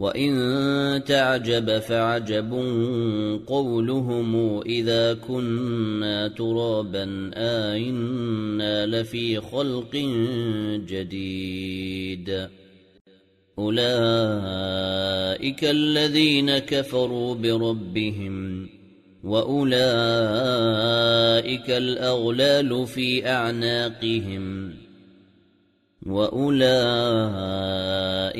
وان تعجب فعجب قولهم اذا كنا ترابا ائنا لفي خلق جديد اولئك الذين كفروا بربهم واولئك الاغلال في اعناقهم